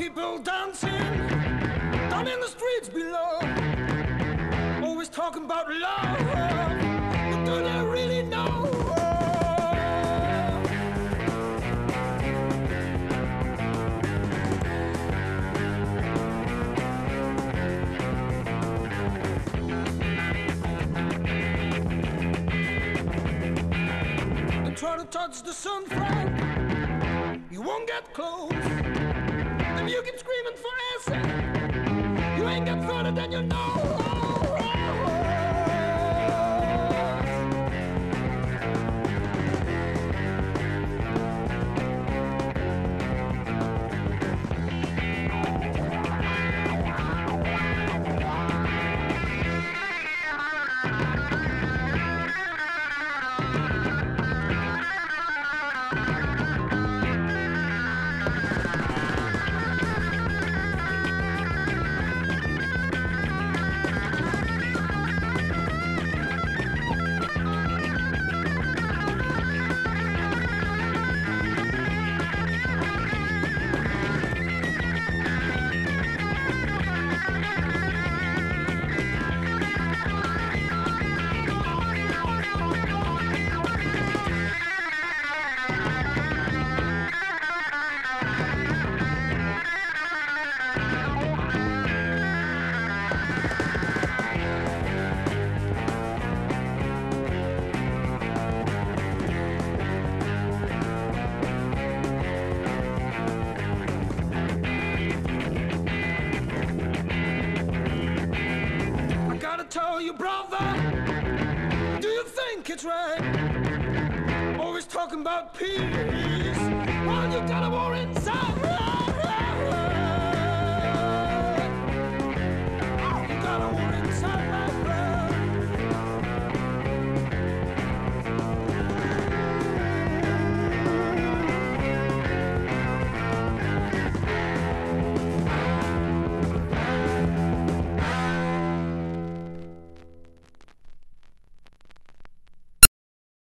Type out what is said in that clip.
people dancing down in the streets below. Always talking about love, but do they really know? And try to touch the sun, friend. You won't get close. You keep screaming for answer, you ain't got further than you know. It's right? Always talking about peace while you got a war inside.